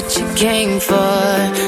what you came for.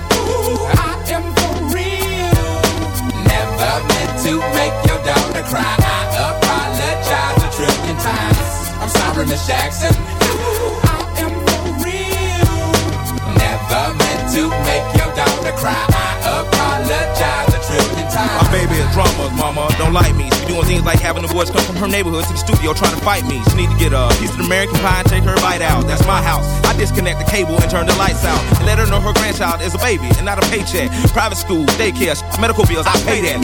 To make your daughter cry. I apologize a trillion times. I'm sorry, Miss Jackson. Ooh, I am for real. Never meant to make your daughter cry. I apologize a trillion times. My baby is drama, mama, don't like me. She doing things like having the boys come from her neighborhood to the studio trying to fight me. She need to get a piece of American pie and take her bite out. That's my house. I disconnect the cable and turn the lights out. And let her know her grandchild is a baby and not a paycheck. Private school, daycare, medical bills, I pay that.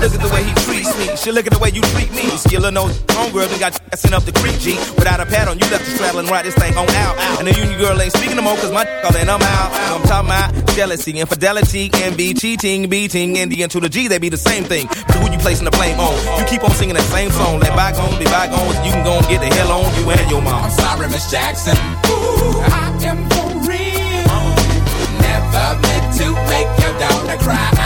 Look at the way he treats me. She look at the way you treat me. Skillin' no homegirl done got sent up the creek, G. Without a pad on, you left the straddle and ride this thing on out. And the union girl ain't speaking no more, cause my all and I'm out. I'm talking about jealousy, infidelity, envy, cheating, beating, and the to the G, they be the same thing. But who you placing the blame on? You keep on singing that same song. Let bygones be bygones, you can go and get the hell on you and your mom. I'm sorry, Miss Jackson. Ooh, I am for real. Never meant to make your daughter cry.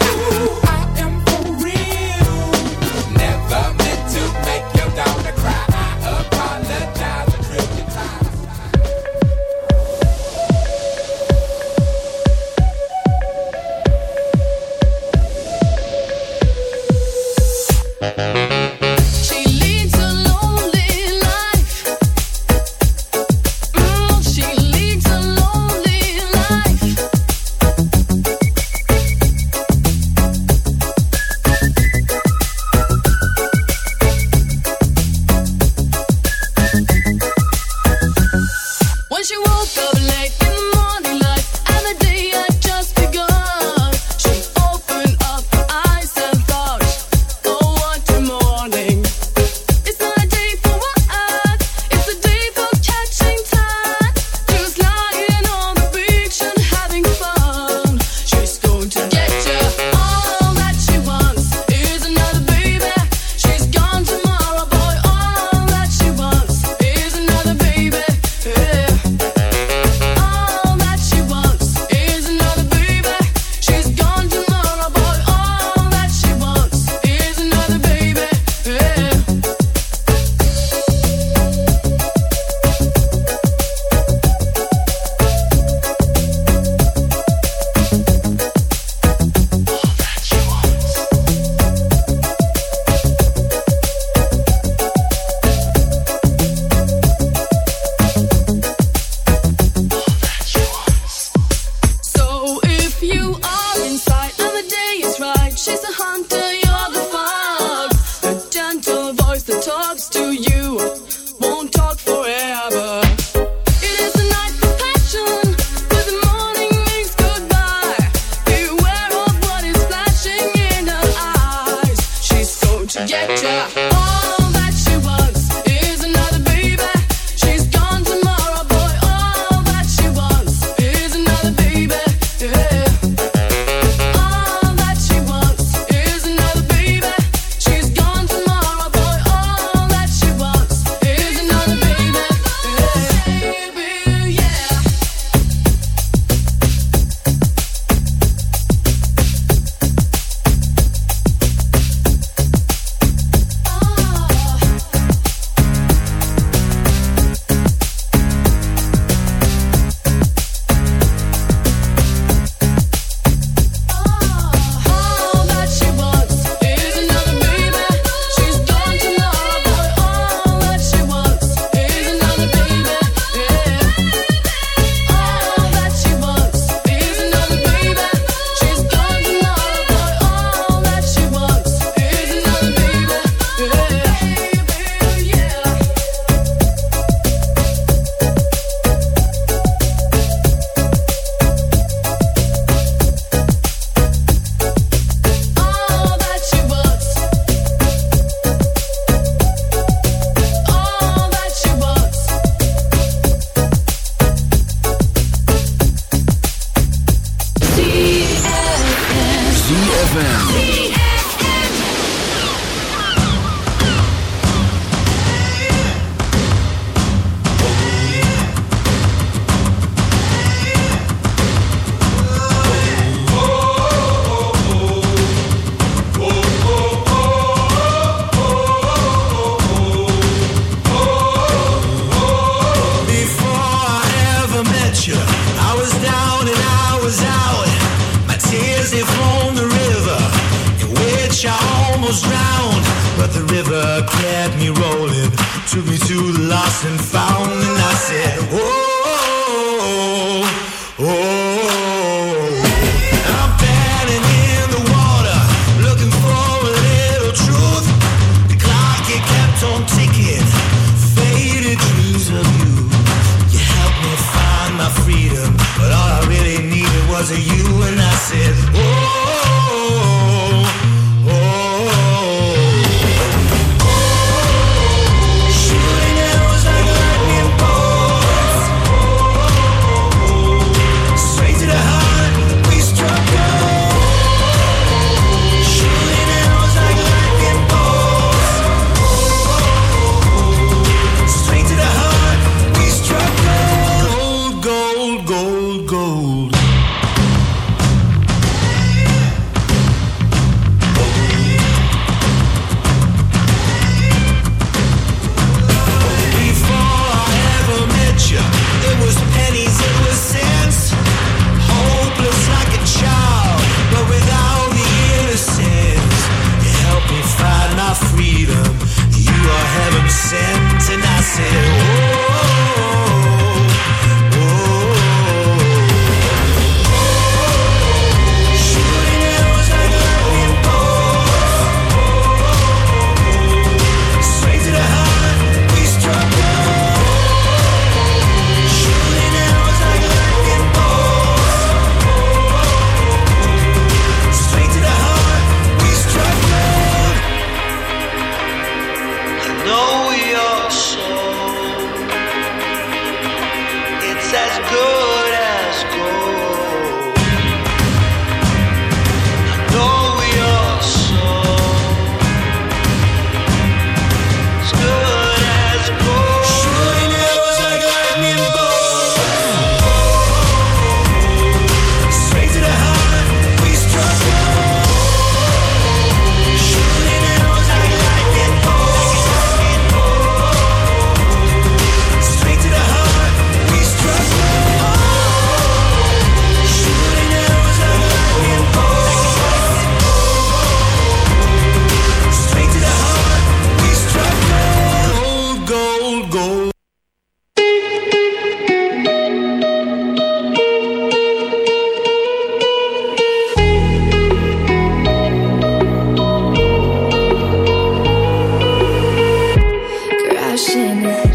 passionate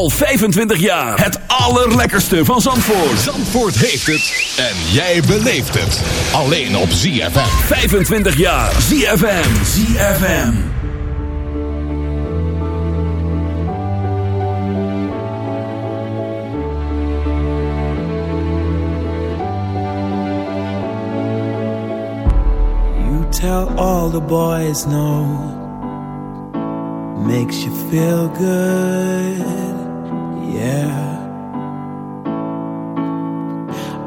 Al 25 jaar. Het allerlekkerste van Zandvoort. Zandvoort heeft het. En jij beleeft het. Alleen op ZFM. 25 jaar. ZFM. ZFM. You tell all the boys no. Makes you feel good.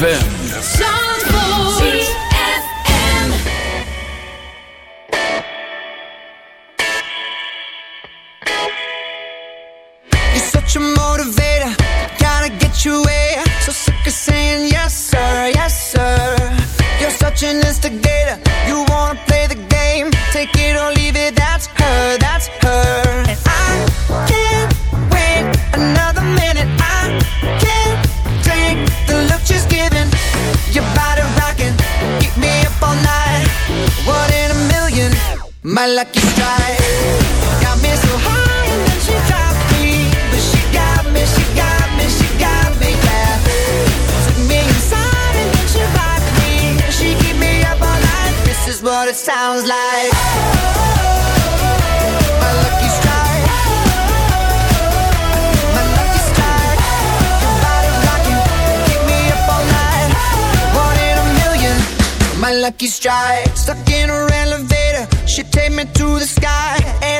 ZFM. my lucky strike. Got me so high and then she dropped me, but she got me, she got me, she got me, yeah. Took me inside and then she rocked me, she keep me up all night. This is what it sounds like. My lucky strike. My lucky strike. Your keep me up all night. One in a million. My lucky strike, stuck in a red she take me to the sky.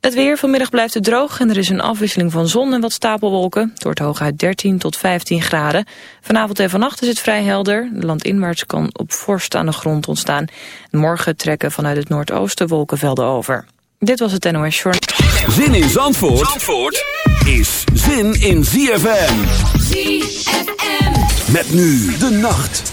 Het weer vanmiddag blijft het droog en er is een afwisseling van zon en wat stapelwolken. Het wordt hooguit 13 tot 15 graden. Vanavond en vannacht is het vrij helder. Landinwaarts kan op vorst aan de grond ontstaan. Morgen trekken vanuit het noordoosten wolkenvelden over. Dit was het NOS Short. Zin in Zandvoort, Zandvoort is zin in ZFM. ZFM. Met nu de nacht.